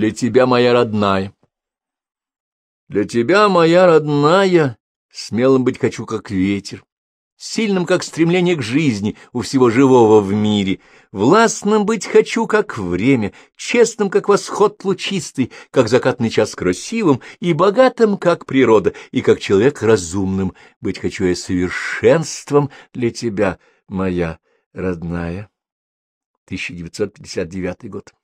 для тебя, моя родная. Для тебя, моя родная, смелым быть хочу, как ветер, сильным, как стремление к жизни у всего живого в мире, властным быть хочу, как время, честным, как восход лучистый, как закатный час красивым, и богатым, как природа, и как человек разумным. Быть хочу я совершенством для тебя, моя родная. 1959 год.